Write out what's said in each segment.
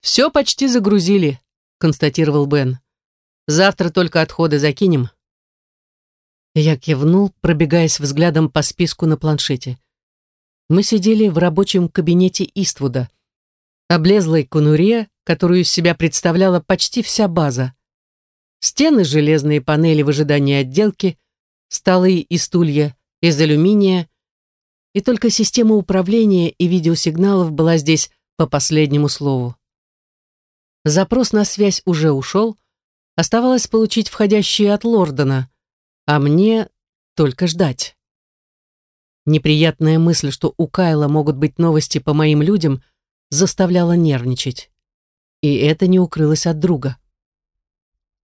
«Все почти загрузили», — констатировал Бен. «Завтра только отходы закинем». Я кивнул, пробегаясь взглядом по списку на планшете. Мы сидели в рабочем кабинете Иствуда, облезлой конуре, которую из себя представляла почти вся база. Стены, железные панели в ожидании отделки, столы и стулья из алюминия, и только система управления и видеосигналов была здесь по последнему слову. Запрос на связь уже ушел, оставалось получить входящие от Лордона, а мне только ждать. Неприятная мысль, что у Кайла могут быть новости по моим людям, заставляла нервничать. И это не укрылось от друга.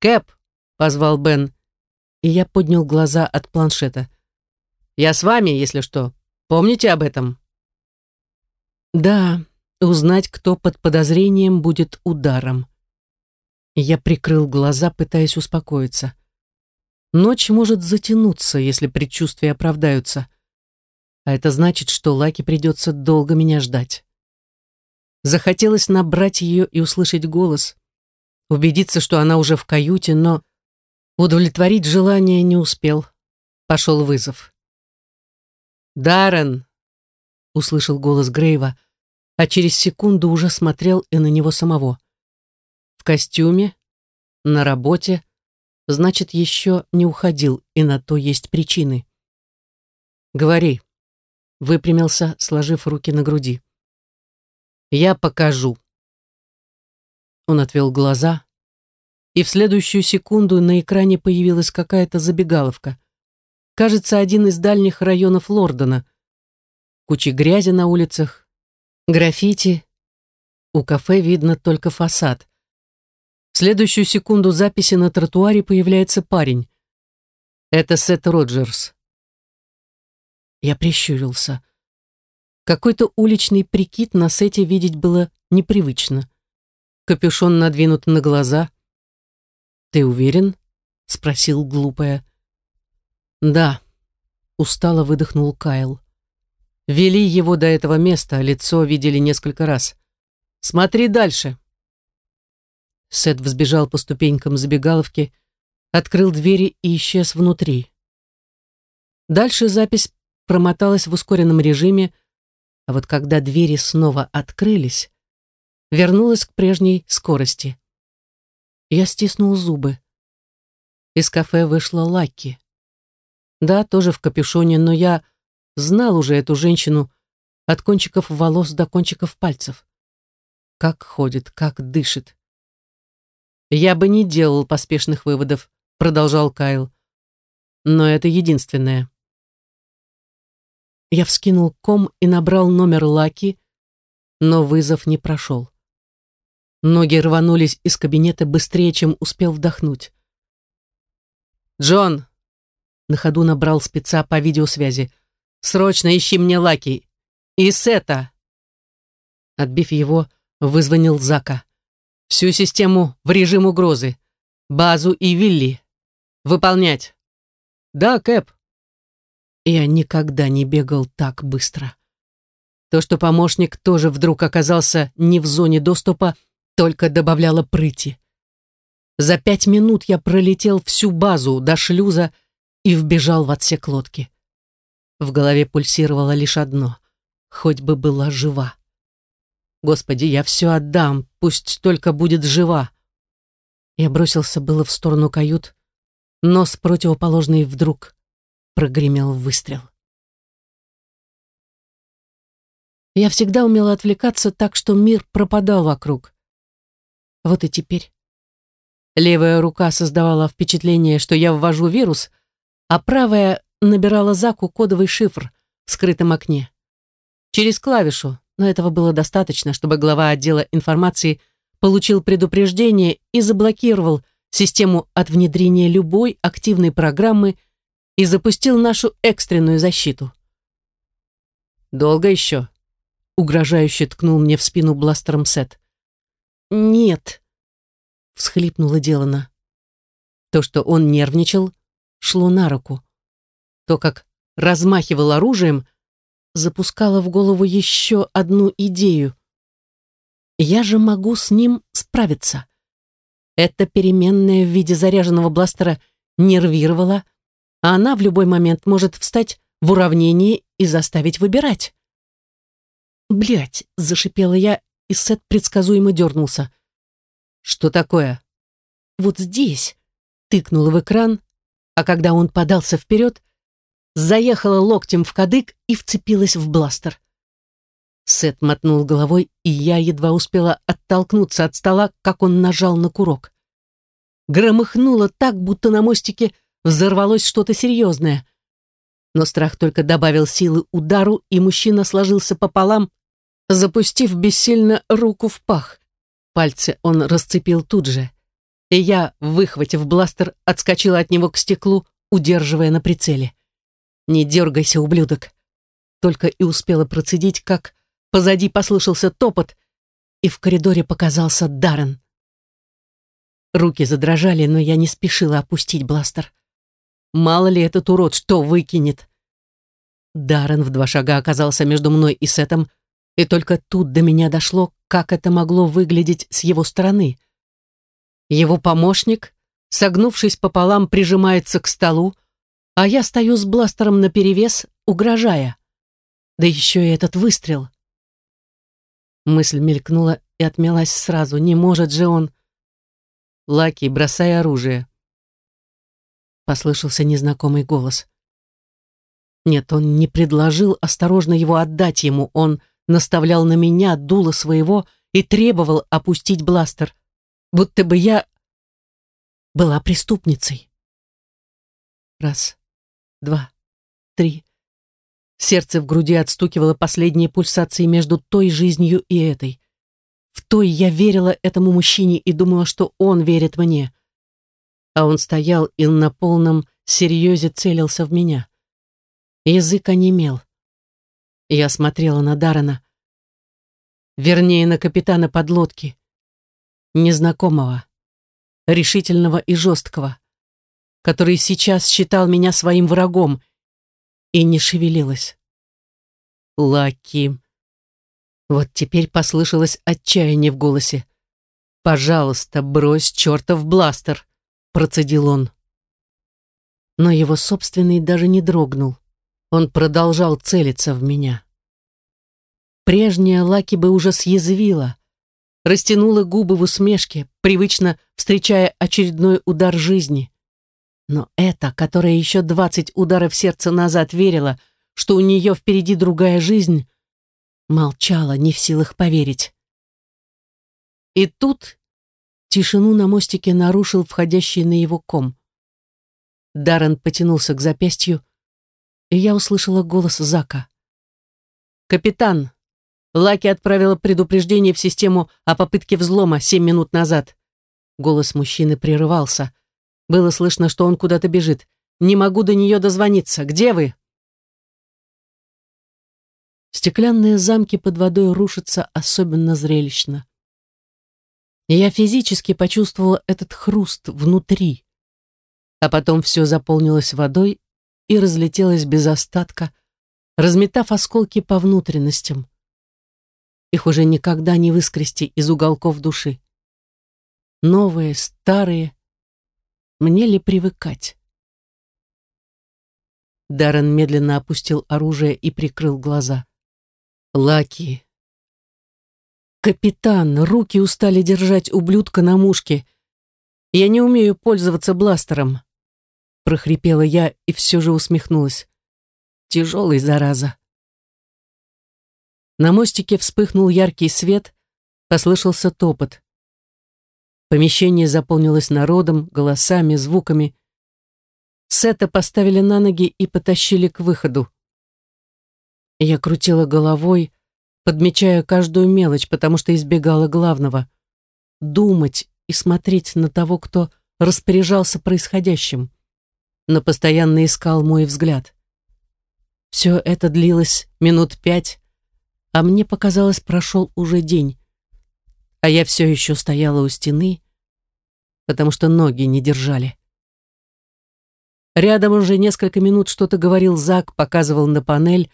«Кэп!» — позвал Бен, и я поднял глаза от планшета. «Я с вами, если что. Помните об этом?» «Да, узнать, кто под подозрением, будет ударом». Я прикрыл глаза, пытаясь успокоиться. Ночь может затянуться, если предчувствия оправдаются. А это значит, что Лаки придется долго меня ждать. Захотелось набрать ее и услышать голос, убедиться, что она уже в каюте, но удовлетворить желание не успел. Пошел вызов. «Даррен!» — услышал голос Грейва, а через секунду уже смотрел и на него самого. В костюме, на работе, значит, еще не уходил, и на то есть причины. «Говори», — выпрямился, сложив руки на груди. «Я покажу». Он отвел глаза, и в следующую секунду на экране появилась какая-то забегаловка. Кажется, один из дальних районов Лордона. Куча грязи на улицах, граффити. У кафе видно только фасад. В следующую секунду записи на тротуаре появляется парень. Это Сет Роджерс. Я прищурился. Какой-то уличный прикид на Сете видеть было непривычно. Капюшон надвинут на глаза. «Ты уверен?» — спросил глупая. «Да», — устало выдохнул Кайл. «Вели его до этого места, лицо видели несколько раз. Смотри дальше». Сет взбежал по ступенькам забегаловки, открыл двери и исчез внутри. Дальше запись промоталась в ускоренном режиме, а вот когда двери снова открылись, вернулась к прежней скорости. Я стиснул зубы. Из кафе вышла Лаки. Да, тоже в капюшоне, но я знал уже эту женщину от кончиков волос до кончиков пальцев. Как ходит, как дышит. «Я бы не делал поспешных выводов», — продолжал Кайл. «Но это единственное». Я вскинул ком и набрал номер Лаки, но вызов не прошел. Ноги рванулись из кабинета быстрее, чем успел вдохнуть. «Джон!» — на ходу набрал спеца по видеосвязи. «Срочно ищи мне Лаки! И Сета!» Отбив его, вызвонил Зака. Всю систему в режим угрозы. Базу и Вилли. Выполнять. Да, Кэп. Я никогда не бегал так быстро. То, что помощник тоже вдруг оказался не в зоне доступа, только добавляло прыти. За пять минут я пролетел всю базу до шлюза и вбежал в отсек лодки. В голове пульсировало лишь одно — хоть бы была жива. Господи, я все отдам, пусть только будет жива. Я бросился было в сторону кают, но с противоположной вдруг прогремел выстрел. Я всегда умела отвлекаться так, что мир пропадал вокруг. Вот и теперь. Левая рука создавала впечатление, что я ввожу вирус, а правая набирала Заку кодовый шифр в скрытом окне. Через клавишу, но этого было достаточно, чтобы глава отдела информации получил предупреждение и заблокировал систему от внедрения любой активной программы и запустил нашу экстренную защиту. «Долго еще?» — угрожающе ткнул мне в спину бластером Сет. «Нет», — всхлипнула Делана. То, что он нервничал, шло на руку. То, как размахивал оружием, запускала в голову еще одну идею. Я же могу с ним справиться. Эта переменная в виде заряженного бластера нервировала, а она в любой момент может встать в уравнении и заставить выбирать. Блять, зашипела я, и Сет предсказуемо дернулся. «Что такое?» «Вот здесь», — тыкнула в экран, а когда он подался вперед, заехала локтем в кадык и вцепилась в бластер. Сет мотнул головой, и я едва успела оттолкнуться от стола, как он нажал на курок. Громыхнуло так, будто на мостике взорвалось что-то серьезное. Но страх только добавил силы удару, и мужчина сложился пополам, запустив бессильно руку в пах. Пальцы он расцепил тут же. И я, выхватив бластер, отскочила от него к стеклу, удерживая на прицеле. «Не дергайся, ублюдок!» Только и успела процедить, как Позади послышался топот, и в коридоре показался Даррен. Руки задрожали, но я не спешила опустить бластер. Мало ли этот урод что выкинет. Даррен в два шага оказался между мной и Сетом, и только тут до меня дошло, как это могло выглядеть с его стороны. Его помощник, согнувшись пополам, прижимается к столу, а я стою с бластером наперевес, угрожая. Да еще и этот выстрел. Мысль мелькнула и отмелась сразу. Не может же он... Лаки, бросай оружие. Послышался незнакомый голос. Нет, он не предложил осторожно его отдать ему. Он наставлял на меня дуло своего и требовал опустить бластер. Будто бы я была преступницей. Раз, два, три. Сердце в груди отстукивало последние пульсации между той жизнью и этой. В той я верила этому мужчине и думала, что он верит мне. А он стоял и на полном серьезе целился в меня. Язык онемел. Я смотрела на Дарана, вернее, на капитана подлодки, незнакомого, решительного и жесткого, который сейчас считал меня своим врагом — и не шевелилась. Лаки. Вот теперь послышалось отчаяние в голосе. «Пожалуйста, брось чертов бластер», — процедил он. Но его собственный даже не дрогнул. Он продолжал целиться в меня. Прежняя Лаки бы уже съязвила, растянула губы в усмешке, привычно встречая очередной удар жизни. Но эта, которая еще двадцать ударов сердца назад верила, что у нее впереди другая жизнь, молчала, не в силах поверить. И тут тишину на мостике нарушил входящий на его ком. Даррен потянулся к запястью, и я услышала голос Зака. «Капитан, Лаки отправила предупреждение в систему о попытке взлома семь минут назад». Голос мужчины прерывался — было слышно, что он куда-то бежит. «Не могу до нее дозвониться. Где вы?» Стеклянные замки под водой рушатся особенно зрелищно. я физически почувствовала этот хруст внутри. А потом все заполнилось водой и разлетелось без остатка, разметав осколки по внутренностям. Их уже никогда не выскрести из уголков души. Новые, старые, мне ли привыкать? Даррен медленно опустил оружие и прикрыл глаза. Лаки. Капитан, руки устали держать ублюдка на мушке. Я не умею пользоваться бластером. Прохрипела я и все же усмехнулась. Тяжелый, зараза. На мостике вспыхнул яркий свет, послышался топот. Помещение заполнилось народом, голосами, звуками. Сета поставили на ноги и потащили к выходу. Я крутила головой, подмечая каждую мелочь, потому что избегала главного — думать и смотреть на того, кто распоряжался происходящим, но постоянно искал мой взгляд. Все это длилось минут пять, а мне показалось, прошел уже день а я все еще стояла у стены, потому что ноги не держали. Рядом уже несколько минут что-то говорил Зак, показывал на панель,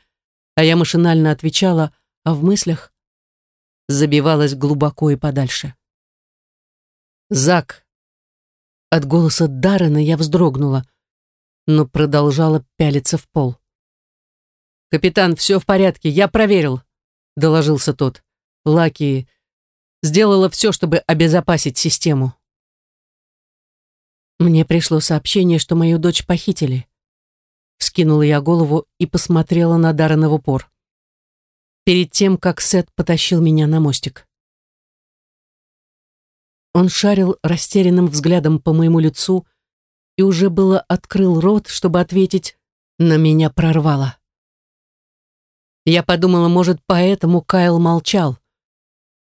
а я машинально отвечала, а в мыслях забивалась глубоко и подальше. «Зак!» От голоса Даррена я вздрогнула, но продолжала пялиться в пол. «Капитан, все в порядке, я проверил», — доложился тот. «Лаки сделала все, чтобы обезопасить систему». Мне пришло сообщение, что мою дочь похитили. Вскинула я голову и посмотрела на Даррена в упор. Перед тем, как Сет потащил меня на мостик. Он шарил растерянным взглядом по моему лицу и уже было открыл рот, чтобы ответить, на меня прорвало. Я подумала, может, поэтому Кайл молчал,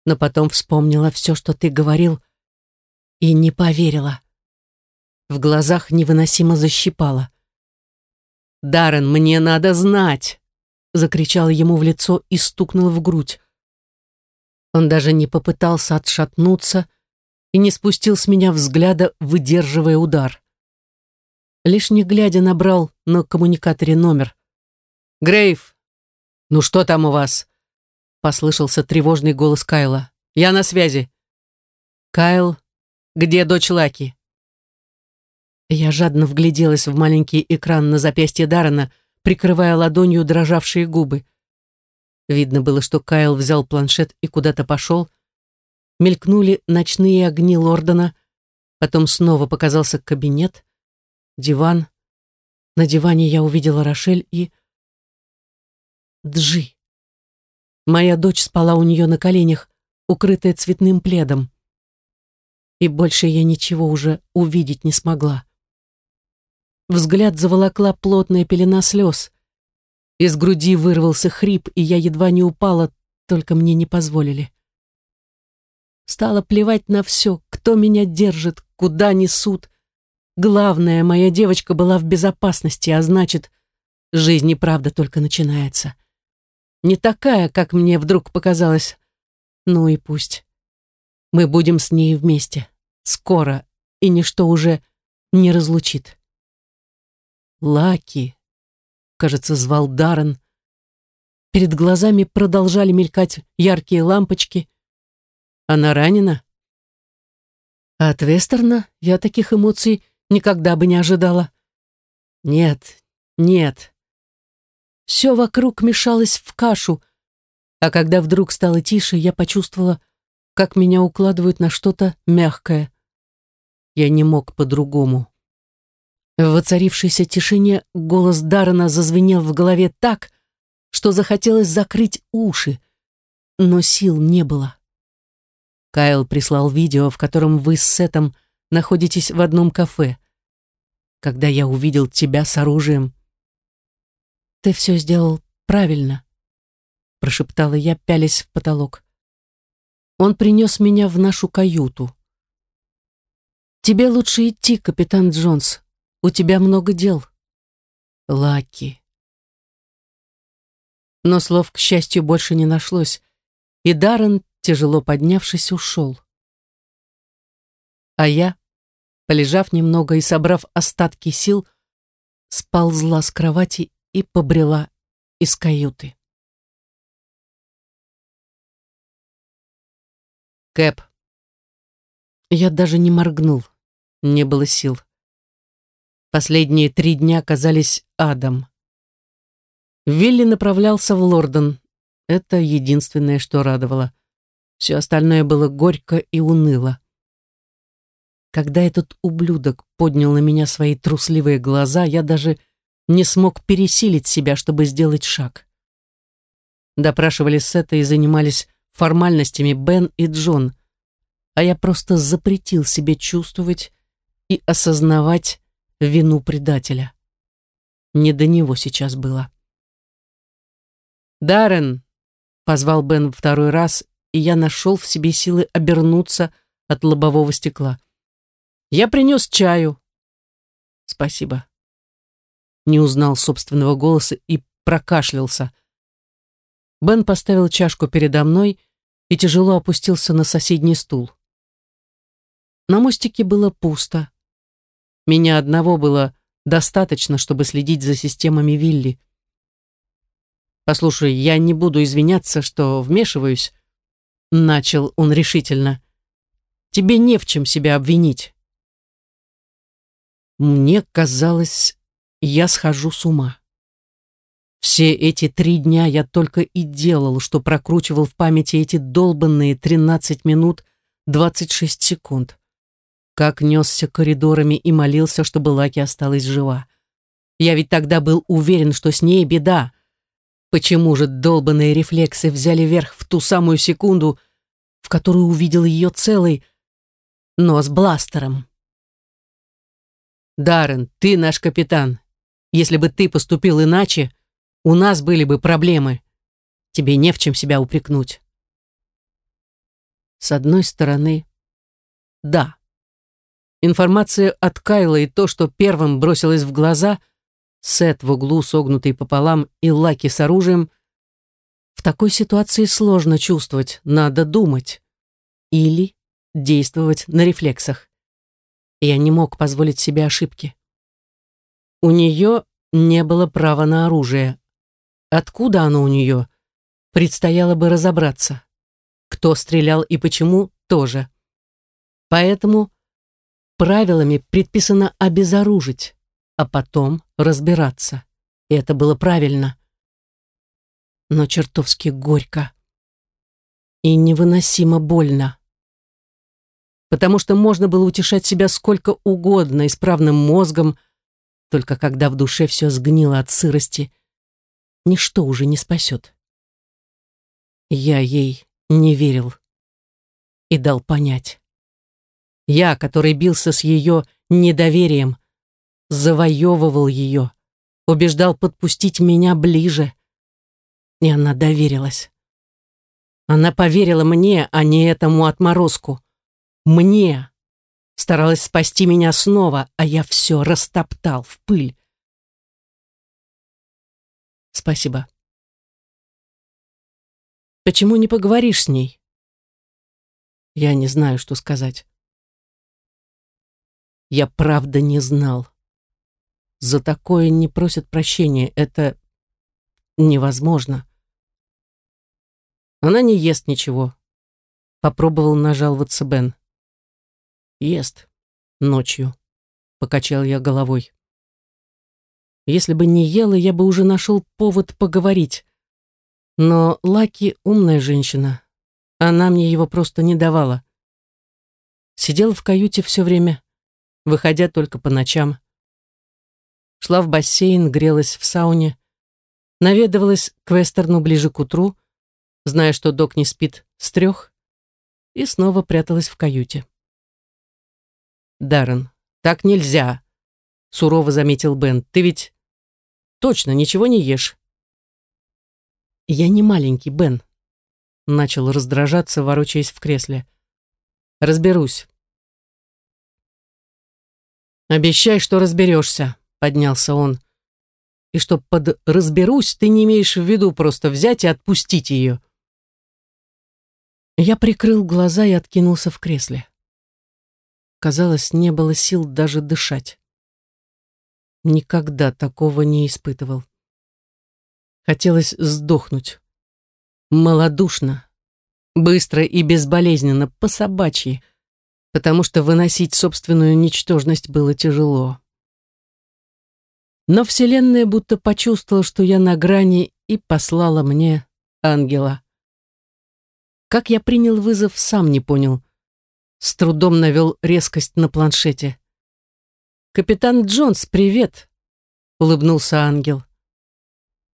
но потом вспомнила все, что ты говорил, и не поверила. В глазах невыносимо защипало. «Даррен, мне надо знать!» закричала ему в лицо и стукнула в грудь. Он даже не попытался отшатнуться и не спустил с меня взгляда, выдерживая удар. Лишь не глядя набрал на коммуникаторе номер. «Грейв, ну что там у вас?» Послышался тревожный голос Кайла. «Я на связи». «Кайл, где дочь Лаки?» Я жадно вгляделась в маленький экран на запястье Даррена, прикрывая ладонью дрожавшие губы. Видно было, что Кайл взял планшет и куда-то пошел. Мелькнули ночные огни Лордона, потом снова показался кабинет, диван. На диване я увидела Рошель и... Джи. Моя дочь спала у нее на коленях, укрытая цветным пледом. И больше я ничего уже увидеть не смогла. Взгляд заволокла плотная пелена слез. Из груди вырвался хрип, и я едва не упала, только мне не позволили. Стало плевать на все, кто меня держит, куда несут. Главное, моя девочка была в безопасности, а значит, жизнь и правда только начинается. Не такая, как мне вдруг показалось. Ну и пусть. Мы будем с ней вместе. Скоро, и ничто уже не разлучит. Лаки, кажется, звал Даррен. Перед глазами продолжали мелькать яркие лампочки. Она ранена? А от Вестерна я таких эмоций никогда бы не ожидала. Нет, нет. Все вокруг мешалось в кашу, а когда вдруг стало тише, я почувствовала, как меня укладывают на что-то мягкое. Я не мог по-другому. В воцарившейся тишине голос Даррена зазвенел в голове так, что захотелось закрыть уши, но сил не было. Кайл прислал видео, в котором вы с Сетом находитесь в одном кафе. Когда я увидел тебя с оружием... «Ты все сделал правильно», — прошептала я, пялясь в потолок. Он принес меня в нашу каюту. «Тебе лучше идти, капитан Джонс», у тебя много дел. Лаки. Но слов, к счастью, больше не нашлось, и Даррен, тяжело поднявшись, ушел. А я, полежав немного и собрав остатки сил, сползла с кровати и побрела из каюты. Кэп. Я даже не моргнул, не было сил. Последние три дня казались адом. Вилли направлялся в Лордон. Это единственное, что радовало. Все остальное было горько и уныло. Когда этот ублюдок поднял на меня свои трусливые глаза, я даже не смог пересилить себя, чтобы сделать шаг. Допрашивали Сета и занимались формальностями Бен и Джон, а я просто запретил себе чувствовать и осознавать вину предателя. Не до него сейчас было. «Даррен!» — позвал Бен второй раз, и я нашел в себе силы обернуться от лобового стекла. «Я принес чаю». «Спасибо». Не узнал собственного голоса и прокашлялся. Бен поставил чашку передо мной и тяжело опустился на соседний стул. На мостике было пусто. Меня одного было достаточно, чтобы следить за системами Вилли. Послушай, я не буду извиняться, что вмешиваюсь, начал он решительно, тебе не в чем себя обвинить. Мне казалось, я схожу с ума. Все эти три дня я только и делал, что прокручивал в памяти эти долбанные 13 минут 26 секунд. Как несся коридорами и молился, чтобы Лаки осталась жива. Я ведь тогда был уверен, что с ней беда. Почему же долбанные рефлексы взяли верх в ту самую секунду, в которую увидел ее целый, но с бластером? Даррен, ты наш капитан. Если бы ты поступил иначе, у нас были бы проблемы. Тебе не в чем себя упрекнуть. С одной стороны, да. Информация от Кайла и то, что первым бросилось в глаза, Сет в углу, согнутый пополам, и Лаки с оружием, в такой ситуации сложно чувствовать, надо думать. Или действовать на рефлексах. Я не мог позволить себе ошибки. У нее не было права на оружие. Откуда оно у нее? Предстояло бы разобраться. Кто стрелял и почему, тоже. Поэтому правилами предписано обезоружить, а потом разбираться. И это было правильно. Но чертовски горько. И невыносимо больно. Потому что можно было утешать себя сколько угодно исправным мозгом, только когда в душе все сгнило от сырости, ничто уже не спасет. Я ей не верил и дал понять. Я, который бился с ее недоверием, завоевывал ее, убеждал подпустить меня ближе. И она доверилась. Она поверила мне, а не этому отморозку. Мне. Старалась спасти меня снова, а я все растоптал в пыль. Спасибо. Почему не поговоришь с ней? Я не знаю, что сказать. Я правда не знал. За такое не просят прощения. Это невозможно. Она не ест ничего. Попробовал нажаловаться Бен. Ест. Ночью. Покачал я головой. Если бы не ела, я бы уже нашел повод поговорить. Но Лаки умная женщина. Она мне его просто не давала. Сидела в каюте все время, выходя только по ночам шла в бассейн, грелась в сауне, наведывалась к Вестерну ближе к утру, зная, что док не спит с трех, и снова пряталась в каюте. «Даррен, так нельзя», — сурово заметил Бен. «Ты ведь точно ничего не ешь». «Я не маленький, Бен», — начал раздражаться, ворочаясь в кресле. «Разберусь». «Обещай, что разберешься», поднялся он. И что под «разберусь» ты не имеешь в виду просто взять и отпустить ее. Я прикрыл глаза и откинулся в кресле. Казалось, не было сил даже дышать. Никогда такого не испытывал. Хотелось сдохнуть. Малодушно, быстро и безболезненно, по-собачьи, потому что выносить собственную ничтожность было тяжело. Но Вселенная будто почувствовала, что я на грани, и послала мне ангела. Как я принял вызов, сам не понял. С трудом навел резкость на планшете. «Капитан Джонс, привет!» — улыбнулся ангел.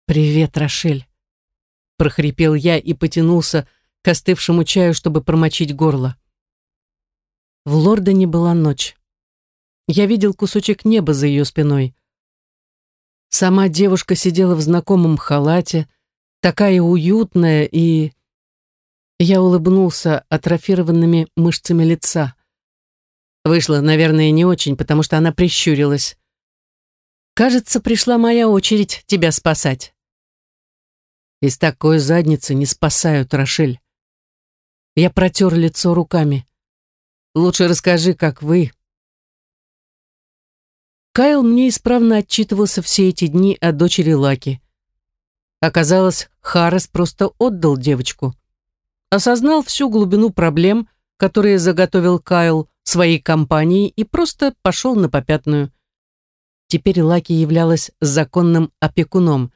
«Привет, Рошель!» — прохрипел я и потянулся к остывшему чаю, чтобы промочить горло. В Лордоне была ночь. Я видел кусочек неба за ее спиной. Сама девушка сидела в знакомом халате, такая уютная и... Я улыбнулся атрофированными мышцами лица. Вышло, наверное, не очень, потому что она прищурилась. «Кажется, пришла моя очередь тебя спасать». Из такой задницы не спасают, Рошель. Я протер лицо руками. Лучше расскажи, как вы, Кайл мне исправно отчитывался все эти дни о дочери Лаки. Оказалось, Харрес просто отдал девочку. Осознал всю глубину проблем, которые заготовил Кайл своей компании и просто пошел на попятную. Теперь Лаки являлась законным опекуном,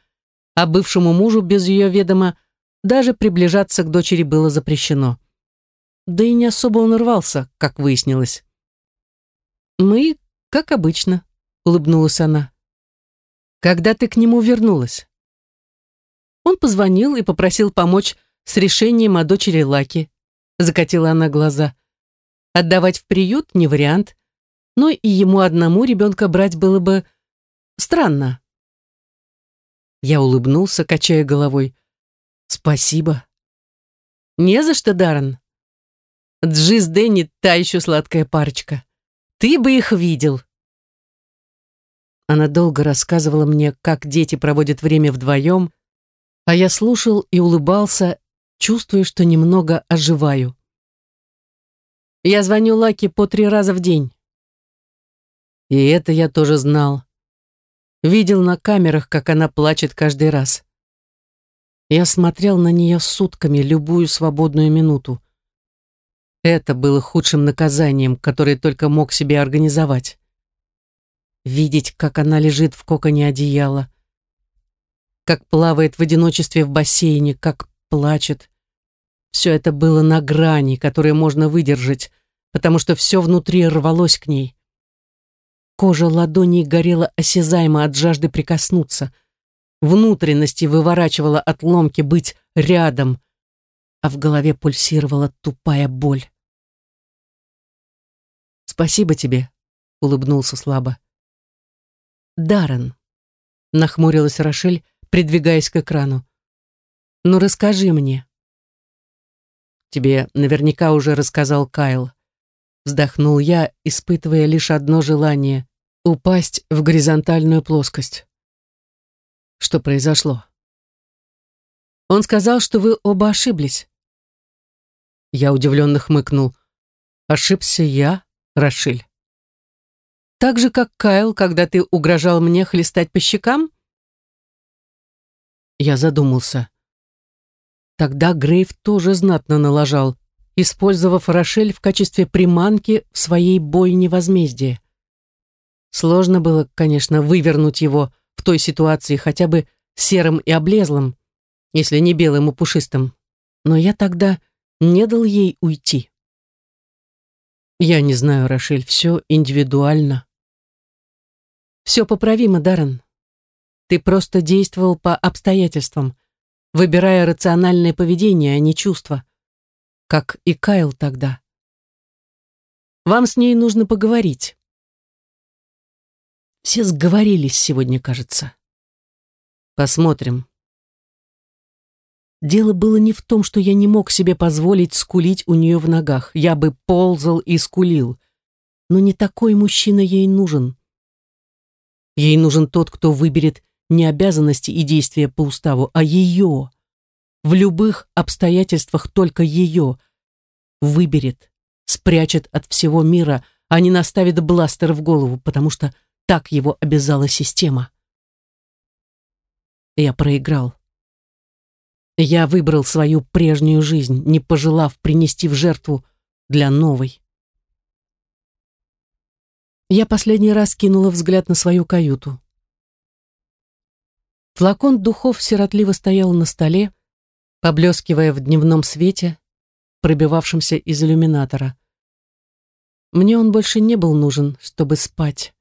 а бывшему мужу без ее ведома даже приближаться к дочери было запрещено. Да и не особо он рвался, как выяснилось. «Мы, как обычно», — улыбнулась она. «Когда ты к нему вернулась?» Он позвонил и попросил помочь с решением о дочери Лаки. Закатила она глаза. Отдавать в приют не вариант, но и ему одному ребенка брать было бы странно. Я улыбнулся, качая головой. «Спасибо». «Не за что, Даррен. Джи с Дэнни та еще сладкая парочка. Ты бы их видел». Она долго рассказывала мне, как дети проводят время вдвоем, а я слушал и улыбался, чувствуя, что немного оживаю. Я звоню Лаке по три раза в день. И это я тоже знал. Видел на камерах, как она плачет каждый раз. Я смотрел на нее сутками, любую свободную минуту. Это было худшим наказанием, которое только мог себе организовать. Видеть, как она лежит в коконе одеяла, как плавает в одиночестве в бассейне, как плачет. Все это было на грани, которую можно выдержать, потому что все внутри рвалось к ней. Кожа ладоней горела осязаемо от жажды прикоснуться — внутренности выворачивала от ломки быть рядом, а в голове пульсировала тупая боль. «Спасибо тебе», — улыбнулся слабо. «Даррен», — нахмурилась Рошель, придвигаясь к экрану. «Ну расскажи мне». «Тебе наверняка уже рассказал Кайл», — вздохнул я, испытывая лишь одно желание — упасть в горизонтальную плоскость. Что произошло? Он сказал, что вы оба ошиблись. Я удивленно хмыкнул. Ошибся я, Рашиль. Так же, как Кайл, когда ты угрожал мне хлестать по щекам? Я задумался. Тогда Грейв тоже знатно налажал, использовав Рошель в качестве приманки в своей бойне возмездия. Сложно было, конечно, вывернуть его в той ситуации хотя бы серым и облезлым, если не белым и пушистым. Но я тогда не дал ей уйти. Я не знаю, Рошель, все индивидуально. Все поправимо, Даррен. Ты просто действовал по обстоятельствам, выбирая рациональное поведение, а не чувства. Как и Кайл тогда. Вам с ней нужно поговорить. Все сговорились сегодня, кажется. Посмотрим. Дело было не в том, что я не мог себе позволить скулить у нее в ногах. Я бы ползал и скулил. Но не такой мужчина ей нужен. Ей нужен тот, кто выберет не обязанности и действия по уставу, а ее. В любых обстоятельствах только ее. Выберет, спрячет от всего мира, а не наставит бластер в голову, потому что так его обязала система. Я проиграл. Я выбрал свою прежнюю жизнь, не пожелав принести в жертву для новой. Я последний раз кинула взгляд на свою каюту. Флакон духов сиротливо стоял на столе, поблескивая в дневном свете, пробивавшемся из иллюминатора. Мне он больше не был нужен, чтобы спать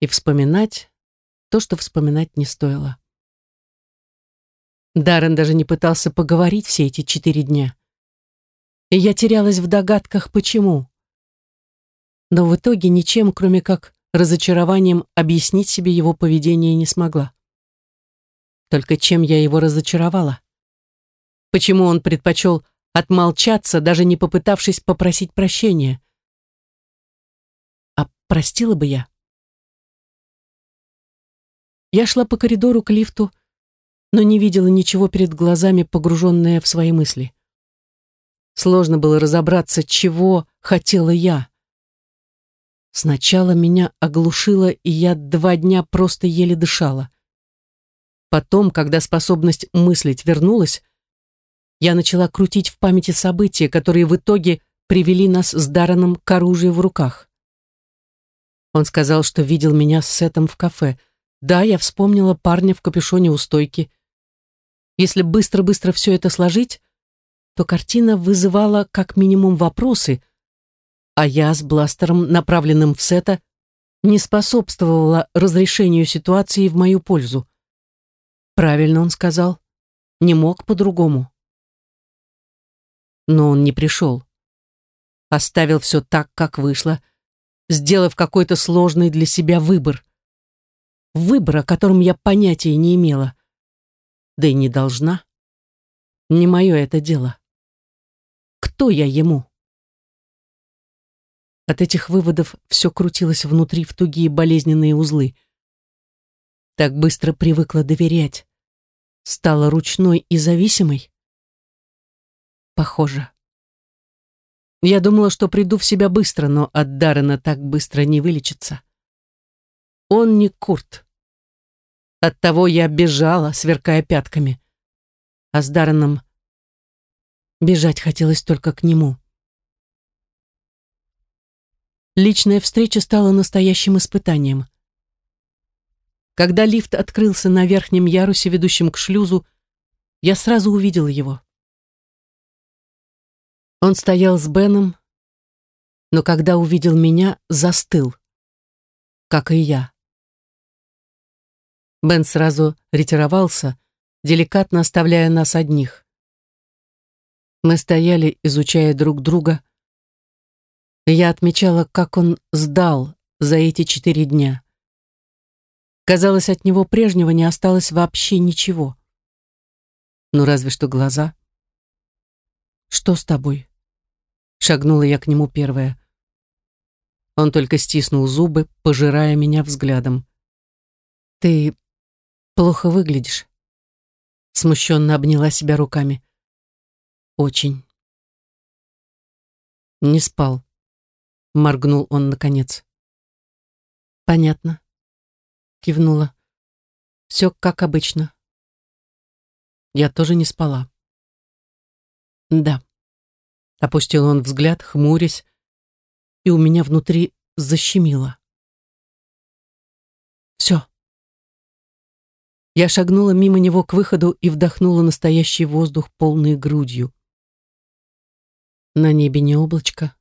и вспоминать то, что вспоминать не стоило. Даррен даже не пытался поговорить все эти четыре дня. И я терялась в догадках, почему. Но в итоге ничем, кроме как разочарованием, объяснить себе его поведение не смогла. Только чем я его разочаровала? Почему он предпочел отмолчаться, даже не попытавшись попросить прощения? А простила бы я? Я шла по коридору к лифту, но не видела ничего перед глазами, погруженная в свои мысли. Сложно было разобраться, чего хотела я. Сначала меня оглушило, и я два дня просто еле дышала. Потом, когда способность мыслить вернулась, я начала крутить в памяти события, которые в итоге привели нас с Дарреном к оружию в руках. Он сказал, что видел меня с Сетом в кафе. Да, я вспомнила парня в капюшоне у стойки. Если быстро-быстро все это сложить, то картина вызывала как минимум вопросы, а я с бластером, направленным в Сета, не способствовала разрешению ситуации в мою пользу. Правильно он сказал. Не мог по-другому. Но он не пришел. Оставил все так, как вышло, сделав какой-то сложный для себя выбор. Выбор, о котором я понятия не имела. Да и не должна. Не мое это дело. Кто я ему? От этих выводов все крутилось внутри в тугие болезненные узлы. Так быстро привыкла доверять. Стала ручной и зависимой? Похоже. Я думала, что приду в себя быстро, но от Даррена так быстро не вылечится. Он не Курт. Оттого я бежала, сверкая пятками. А с Дарреном бежать хотелось только к нему. Личная встреча стала настоящим испытанием. Когда лифт открылся на верхнем ярусе, ведущем к шлюзу, я сразу увидела его. Он стоял с Беном, но когда увидел меня, застыл, как и я. Бен сразу ретировался, деликатно оставляя нас одних. Мы стояли, изучая друг друга, я отмечала, как он сдал за эти четыре дня. Казалось, от него прежнего не осталось вообще ничего. Ну, разве что глаза. «Что с тобой?» Шагнула я к нему первая. Он только стиснул зубы, пожирая меня взглядом. «Ты плохо выглядишь». Смущенно обняла себя руками. «Очень». «Не спал», — моргнул он наконец. «Понятно», — кивнула. «Все как обычно». Я тоже не спала. «Да». Опустил он взгляд, хмурясь, и у меня внутри защемило. Все. Я шагнула мимо него к выходу и вдохнула настоящий воздух полной грудью. На небе не облачко,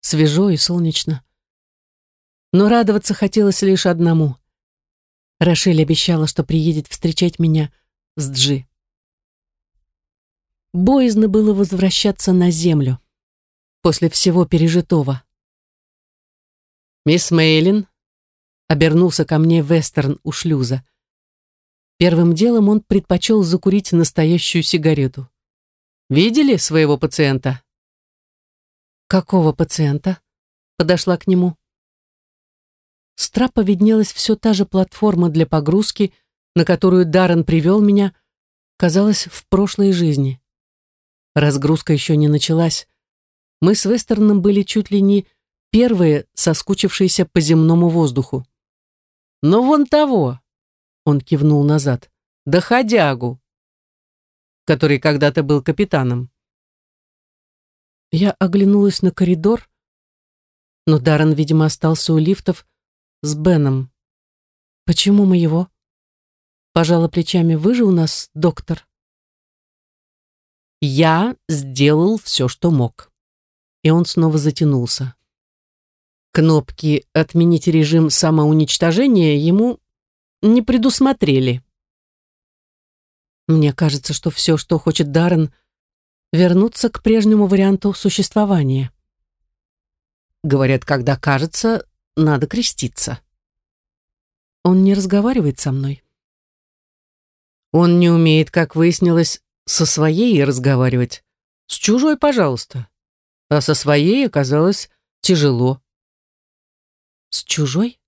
свежо и солнечно. Но радоваться хотелось лишь одному. Рошель обещала, что приедет встречать меня с Джи. Боязно было возвращаться на землю после всего пережитого. «Мисс Мейлин», — обернулся ко мне Вестерн у шлюза. Первым делом он предпочел закурить настоящую сигарету. «Видели своего пациента?» «Какого пациента?» — подошла к нему. С трапа виднелась все та же платформа для погрузки, на которую Даррен привел меня, казалось, в прошлой жизни. Разгрузка еще не началась. Мы с Вестерном были чуть ли не первые, соскучившиеся по земному воздуху. «Но вон того!» — он кивнул назад. «Доходягу!» который когда-то был капитаном. Я оглянулась на коридор, но Даррен, видимо, остался у лифтов с Беном. «Почему мы его?» Пожала плечами. «Вы же у нас доктор». Я сделал все, что мог. И он снова затянулся. Кнопки «Отменить режим самоуничтожения» ему не предусмотрели. Мне кажется, что все, что хочет Даррен, вернуться к прежнему варианту существования. Говорят, когда кажется, надо креститься. Он не разговаривает со мной. Он не умеет, как выяснилось, со своей разговаривать. С чужой, пожалуйста. А со своей оказалось тяжело. С чужой?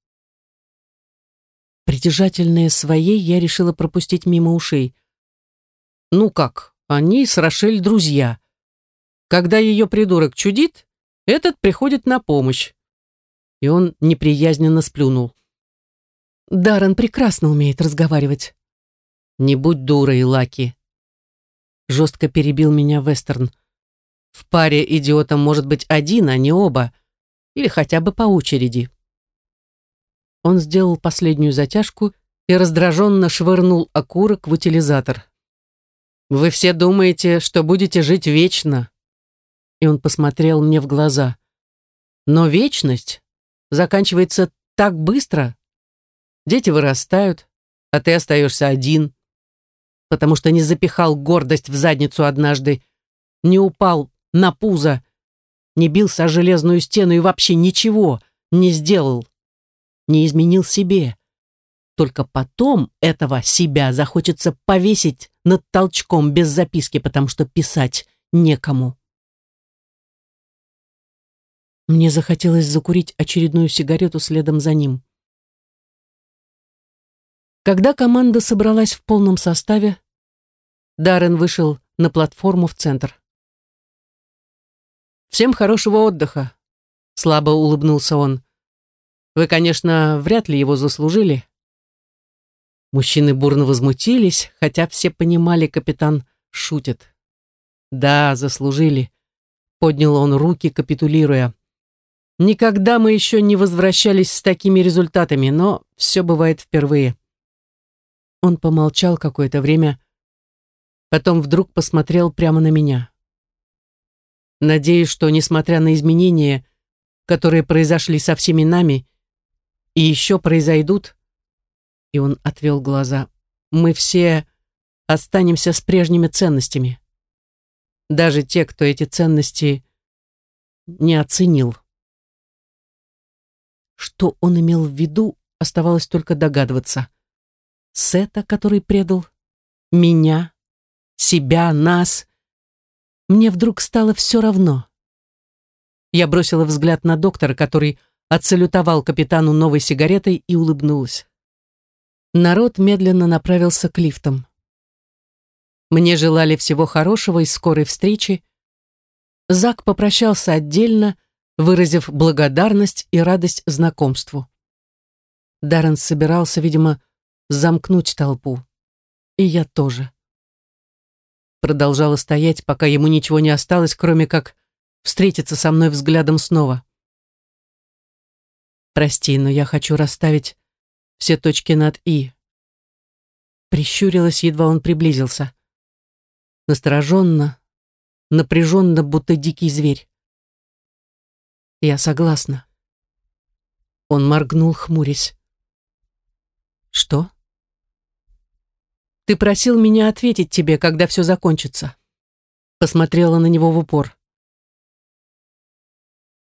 Притяжательные своей я решила пропустить мимо ушей. Ну как, они с Рошель друзья. Когда ее придурок чудит, этот приходит на помощь. И он неприязненно сплюнул. Даррен прекрасно умеет разговаривать. Не будь дурой, Лаки. Жестко перебил меня Вестерн. В паре идиотом может быть один, а не оба. Или хотя бы по очереди. Он сделал последнюю затяжку и раздраженно швырнул окурок в утилизатор. «Вы все думаете, что будете жить вечно?» И он посмотрел мне в глаза. «Но вечность заканчивается так быстро. Дети вырастают, а ты остаешься один, потому что не запихал гордость в задницу однажды, не упал на пузо, не бился о железную стену и вообще ничего не сделал, не изменил себе. Только потом этого себя захочется повесить над толчком без записки, потому что писать некому. Мне захотелось закурить очередную сигарету следом за ним. Когда команда собралась в полном составе, Даррен вышел на платформу в центр. «Всем хорошего отдыха», — слабо улыбнулся он. «Вы, конечно, вряд ли его заслужили». Мужчины бурно возмутились, хотя все понимали, капитан шутит. «Да, заслужили», — поднял он руки, капитулируя. «Никогда мы еще не возвращались с такими результатами, но все бывает впервые». Он помолчал какое-то время, потом вдруг посмотрел прямо на меня. Надеюсь, что, несмотря на изменения, которые произошли со всеми нами и еще произойдут, и он отвел глаза, мы все останемся с прежними ценностями. Даже те, кто эти ценности не оценил. Что он имел в виду, оставалось только догадываться. Сета, который предал, меня, себя, нас. Мне вдруг стало все равно. Я бросила взгляд на доктора, который отсалютовал капитану новой сигаретой и улыбнулась. Народ медленно направился к лифтам. Мне желали всего хорошего и скорой встречи. Зак попрощался отдельно, выразив благодарность и радость знакомству. Даррен собирался, видимо, замкнуть толпу. И я тоже. Продолжала стоять, пока ему ничего не осталось, кроме как встретиться со мной взглядом снова. Прости, но я хочу расставить все точки над «и». Прищурилась, едва он приблизился. Настороженно, напряженно, будто дикий зверь. Я согласна. Он моргнул, хмурясь. Что? Ты просил меня ответить тебе, когда все закончится. Посмотрела на него в упор.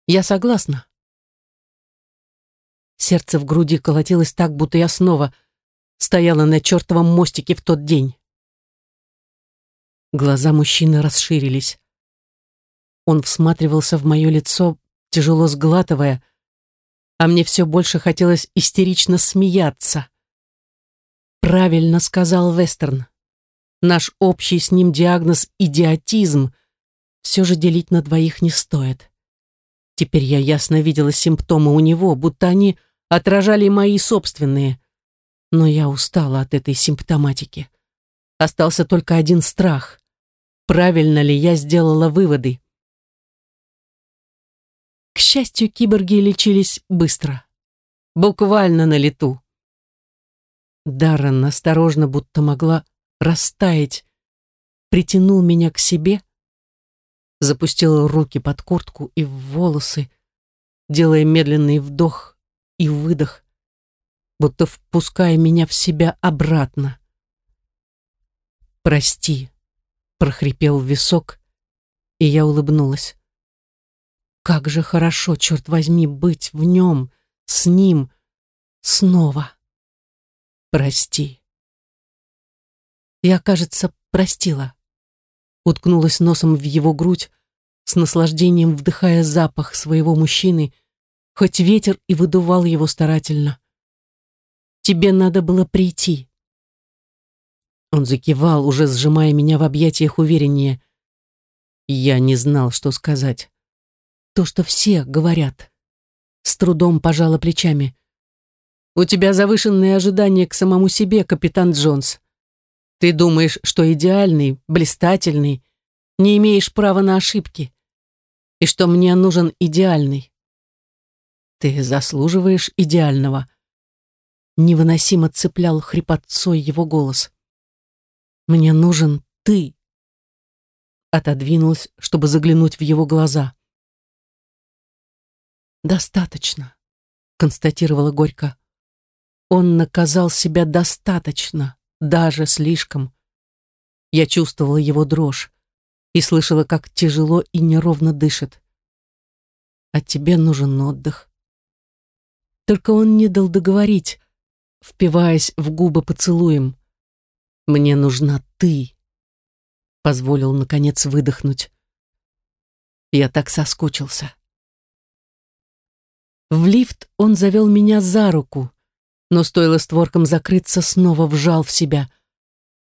Я согласна. Сердце в груди колотилось так, будто я снова стояла на чертовом мостике в тот день. Глаза мужчины расширились. Он всматривался в мое лицо, тяжело сглатывая, а мне все больше хотелось истерично смеяться. Правильно сказал Вестерн. Наш общий с ним диагноз — идиотизм. Все же делить на двоих не стоит. Теперь я ясно видела симптомы у него, будто они отражали мои собственные. Но я устала от этой симптоматики. Остался только один страх. Правильно ли я сделала выводы? Счастью, киборги лечились быстро. Буквально на лету. Даррен осторожно, будто могла растаять, притянул меня к себе, запустил руки под куртку и в волосы, делая медленный вдох и выдох, будто впуская меня в себя обратно. «Прости», — прохрипел висок, и я улыбнулась. «Как же хорошо, черт возьми, быть в нем, с ним, снова!» прости. Я, кажется, простила. Уткнулась носом в его грудь, с наслаждением вдыхая запах своего мужчины, хоть ветер и выдувал его старательно. Тебе надо было прийти. Он закивал, уже сжимая меня в объятиях увереннее. Я не знал, что сказать. То, что все говорят. С трудом пожала плечами. У тебя завышенные ожидания к самому себе, капитан Джонс. Ты думаешь, что идеальный, блистательный, не имеешь права на ошибки, и что мне нужен идеальный. Ты заслуживаешь идеального. Невыносимо цеплял хрипотцой его голос. Мне нужен ты. Отодвинулась, чтобы заглянуть в его глаза. Достаточно, констатировала горько. Он наказал себя достаточно, даже слишком. Я чувствовала его дрожь и слышала, как тяжело и неровно дышит. А тебе нужен отдых. Только он не дал договорить, впиваясь в губы поцелуем. «Мне нужна ты», — позволил, наконец, выдохнуть. Я так соскучился. В лифт он завел меня за руку, но стоило створкам закрыться, снова вжал в себя.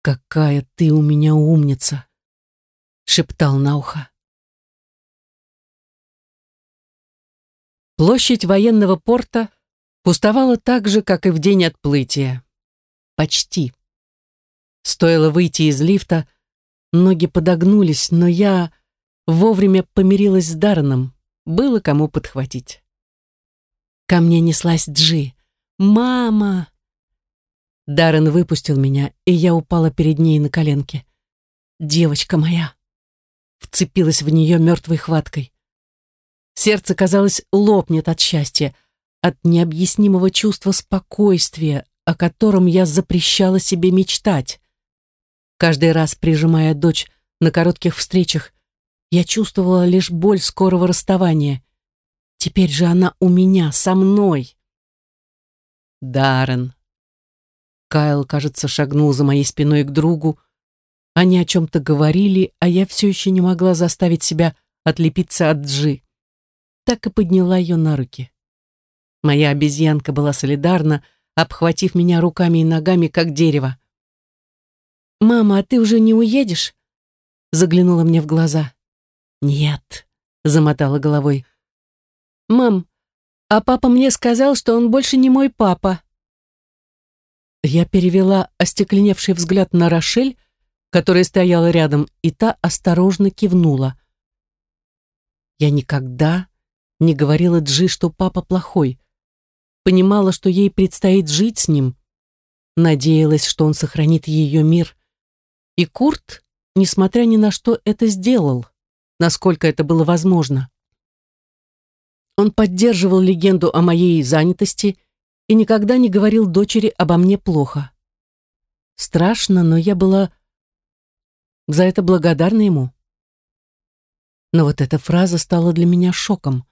«Какая ты у меня умница!» — шептал на ухо. Площадь военного порта пустовала так же, как и в день отплытия. Почти. Стоило выйти из лифта, ноги подогнулись, но я вовремя помирилась с Дарреном, было кому подхватить. Ко мне неслась Джи. «Мама!» Даррен выпустил меня, и я упала перед ней на коленки. «Девочка моя!» Вцепилась в нее мертвой хваткой. Сердце, казалось, лопнет от счастья, от необъяснимого чувства спокойствия, о котором я запрещала себе мечтать. Каждый раз, прижимая дочь на коротких встречах, я чувствовала лишь боль скорого расставания. Теперь же она у меня, со мной. Даррен. Кайл, кажется, шагнул за моей спиной к другу. Они о чем-то говорили, а я все еще не могла заставить себя отлепиться от Джи. Так и подняла ее на руки. Моя обезьянка была солидарна, обхватив меня руками и ногами, как дерево. «Мама, а ты уже не уедешь?» Заглянула мне в глаза. «Нет», — замотала головой. «Мам, а папа мне сказал, что он больше не мой папа. Я перевела остекленевший взгляд на Рошель, которая стояла рядом, и та осторожно кивнула. Я никогда не говорила Джи, что папа плохой. Понимала, что ей предстоит жить с ним. Надеялась, что он сохранит ее мир. И Курт, несмотря ни на что, это сделал, насколько это было возможно. Он поддерживал легенду о моей занятости и никогда не говорил дочери обо мне плохо. Страшно, но я была за это благодарна ему. Но вот эта фраза стала для меня шоком.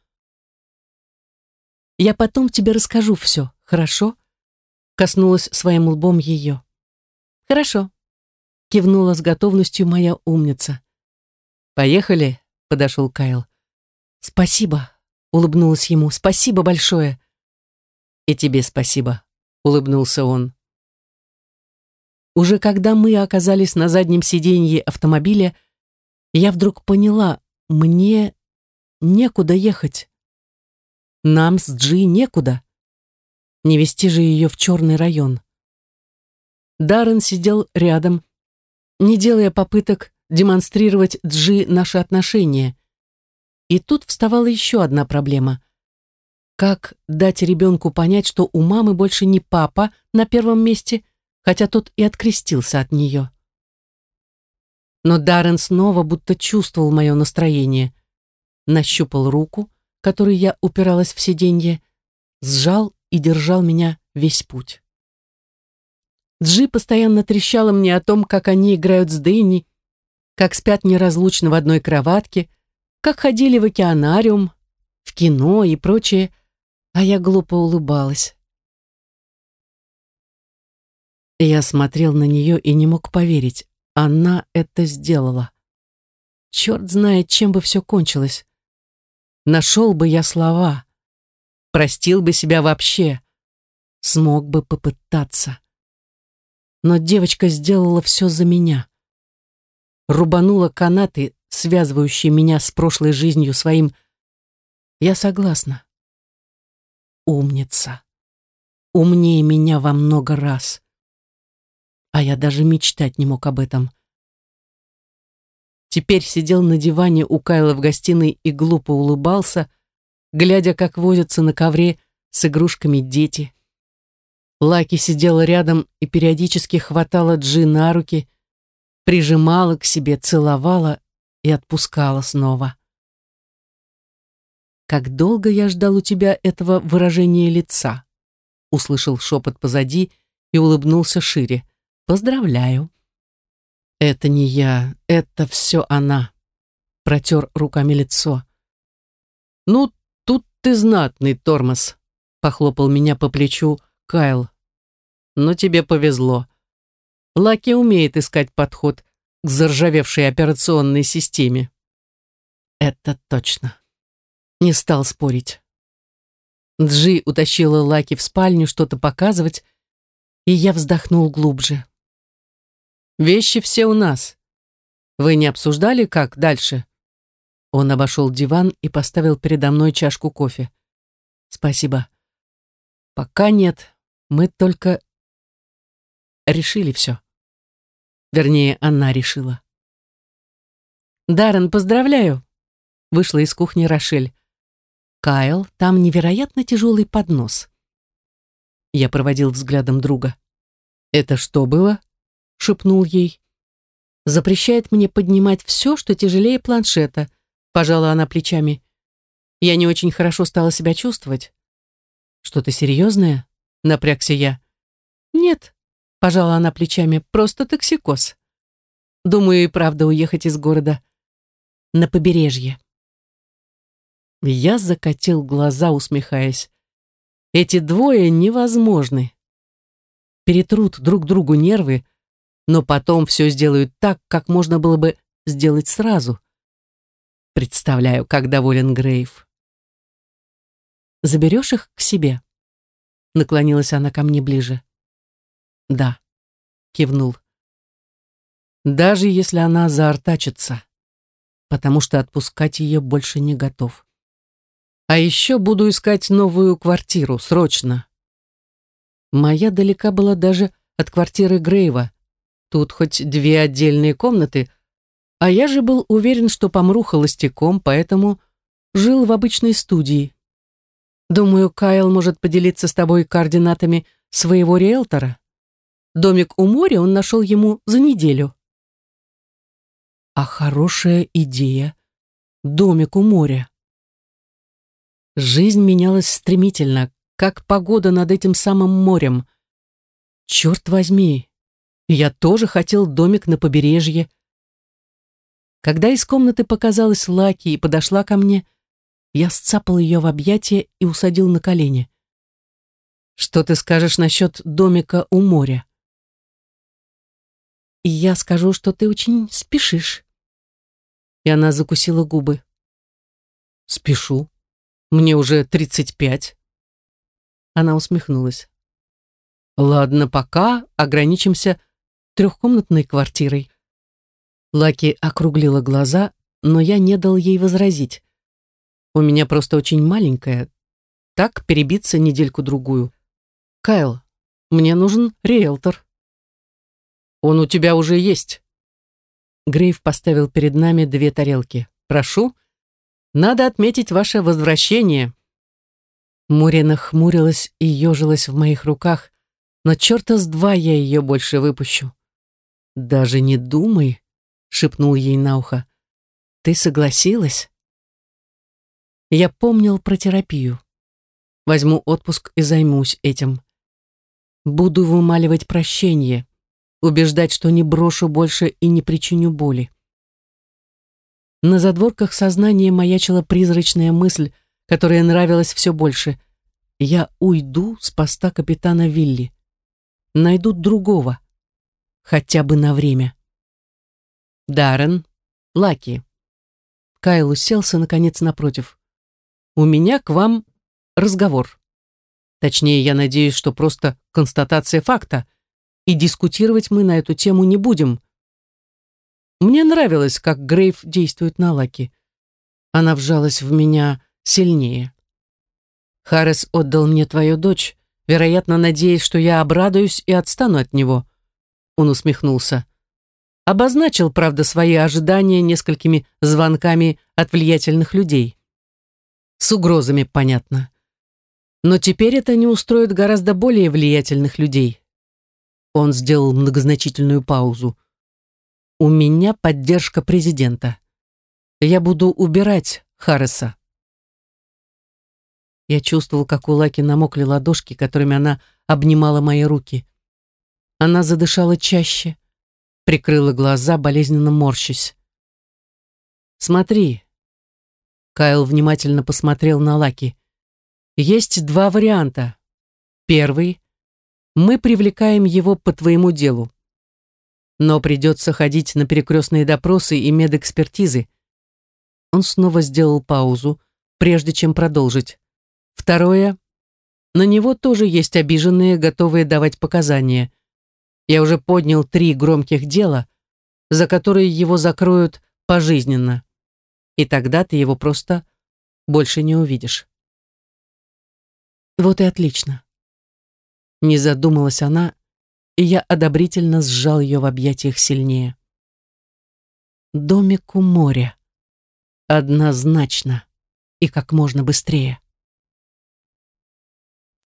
«Я потом тебе расскажу все, хорошо?» Коснулась своим лбом ее. «Хорошо», — кивнула с готовностью моя умница. «Поехали», — подошел Кайл. «Спасибо», улыбнулась ему. «Спасибо большое!» «И тебе спасибо», — улыбнулся он. Уже когда мы оказались на заднем сиденье автомобиля, я вдруг поняла, мне некуда ехать. Нам с Джи некуда. Не вести же ее в черный район. Даррен сидел рядом, не делая попыток демонстрировать Джи наши отношения. И тут вставала еще одна проблема. Как дать ребенку понять, что у мамы больше не папа на первом месте, хотя тот и открестился от нее? Но Даррен снова будто чувствовал мое настроение. Нащупал руку, которой я упиралась в сиденье, сжал и держал меня весь путь. Джи постоянно трещала мне о том, как они играют с Дэнни, как спят неразлучно в одной кроватке, как ходили в океанариум, в кино и прочее, а я глупо улыбалась. Я смотрел на нее и не мог поверить. Она это сделала. Черт знает, чем бы все кончилось. Нашел бы я слова. Простил бы себя вообще. Смог бы попытаться. Но девочка сделала все за меня. Рубанула канаты, связывающий меня с прошлой жизнью своим. Я согласна. Умница. Умнее меня во много раз. а я даже мечтать не мог об этом. Теперь сидел на диване у Кайла в гостиной и глупо улыбался, глядя, как возятся на ковре с игрушками дети. Лаки сидела рядом и периодически хватала Джи на руки, прижимала к себе, целовала и отпускала снова. «Как долго я ждал у тебя этого выражения лица?» услышал шепот позади и улыбнулся шире. «Поздравляю». «Это не я, это все она», протер руками лицо. «Ну, тут ты знатный тормоз», похлопал меня по плечу Кайл. «Но тебе повезло. Лаки умеет искать подход к заржавевшей операционной системе». «Это точно». Не стал спорить. Джи утащила Лаки в спальню что-то показывать, и я вздохнул глубже. «Вещи все у нас. Вы не обсуждали, как дальше?» Он обошел диван и поставил передо мной чашку кофе. «Спасибо. Пока нет. Мы только решили все. Вернее, она решила. «Даррен, поздравляю!» Вышла из кухни Рошель. Кайл, там невероятно тяжелый поднос. Я проводил взглядом друга. «Это что было?» — шепнул ей. «Запрещает мне поднимать все, что тяжелее планшета», — пожала она плечами. «Я не очень хорошо стала себя чувствовать». «Что-то серьезное?» — напрягся я. «Нет», — пожала она плечами, — «просто токсикоз. Думаю и правда уехать из города на побережье». Я закатил глаза, усмехаясь. Эти двое невозможны. Перетрут друг другу нервы, но потом все сделают так, как можно было бы сделать сразу. Представляю, как доволен Грейв. «Заберешь их к себе?» Наклонилась она ко мне ближе. «Да», — кивнул. «Даже если она заортачится, потому что отпускать ее больше не готов». А еще буду искать новую квартиру, срочно. Моя далека была даже от квартиры Грейва. Тут хоть две отдельные комнаты, а я же был уверен, что помру холостяком, поэтому жил в обычной студии. Думаю, Кайл может поделиться с тобой координатами своего риэлтора. Домик у моря он нашел ему за неделю. А хорошая идея. Домик у моря. Жизнь менялась стремительно, как погода над этим самым морем. Черт возьми, я тоже хотел домик на побережье. Когда из комнаты показалась Лаки и подошла ко мне, я сцапал ее в объятия и усадил на колени. «Что ты скажешь насчет домика у моря?» «Я скажу, что ты очень спешишь». И она закусила губы. «Спешу. Мне уже тридцать пять. Она усмехнулась. Ладно, пока ограничимся трехкомнатной квартирой. Лаки округлила глаза, но я не дал ей возразить. У меня просто очень маленькая. Так перебиться недельку-другую. Кайл, мне нужен риэлтор. Он у тебя уже есть. Грейв поставил перед нами две тарелки. Прошу, надо отметить ваше возвращение». Муря нахмурилась и ежилась в моих руках, но черта с два я ее больше выпущу. «Даже не думай», — шепнул ей на ухо. «Ты согласилась?» Я помнил про терапию. Возьму отпуск и займусь этим. Буду вымаливать прощение, убеждать, что не брошу больше и не причиню боли. На задворках сознания маячила призрачная мысль, которая нравилась все больше. Я уйду с поста капитана Вилли. Найдут другого. Хотя бы на время. Даррен, Лаки. Кайл уселся, наконец, напротив. У меня к вам разговор. Точнее, я надеюсь, что просто констатация факта, и дискутировать мы на эту тему не будем, мне нравилось, как Грейв действует на Лаки. Она вжалась в меня сильнее. Харрис отдал мне твою дочь, вероятно, надеясь, что я обрадуюсь и отстану от него. он усмехнулся. Обозначил, правда, свои ожидания несколькими звонками от влиятельных людей. С угрозами, понятно. Но теперь это не устроит гораздо более влиятельных людей. Он сделал многозначительную паузу. У меня поддержка президента. Я буду убирать Харреса. Я чувствовал, как у Лаки намокли ладошки, которыми она обнимала мои руки. Она задышала чаще, прикрыла глаза, болезненно морщась. «Смотри». Кайл внимательно посмотрел на Лаки. Есть два варианта. Первый. Мы привлекаем его по твоему делу. Но придется ходить на перекрестные допросы и медэкспертизы. Он снова сделал паузу, прежде чем продолжить. Второе. На него тоже есть обиженные, готовые давать показания. Я уже поднял три громких дела, за которые его закроют пожизненно. И тогда ты его просто больше не увидишь. Вот и отлично. Не задумалась она, и я одобрительно сжал ее в объятиях сильнее. Домик у моря. Однозначно. И как можно быстрее.